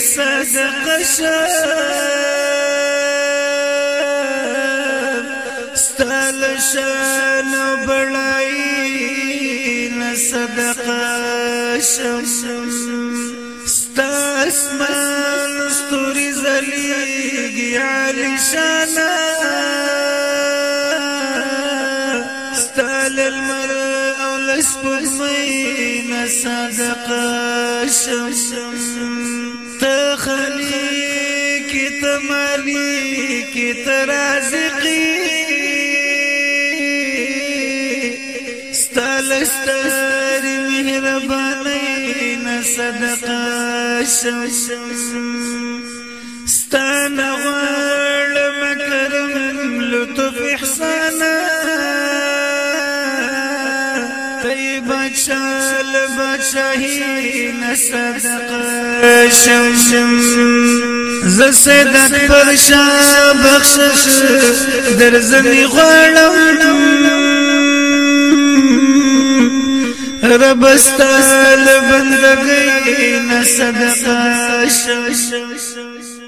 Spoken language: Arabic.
صدقه ستال شان بڑائی صدقه شم. ستا اسمان ستوري زلیگی علی شانا. ستال المرء أو لسپگمین صدقه شم. تخلیقی تمالیکی ترازقی ستالستر مهربانی نصدقه شم ستان غوړ مکرم لطف احسانا طيب شال بچهی نصدقه شم ز صدق پر شا بخشش در زنی غړم رب استال بندگی نصدقه شش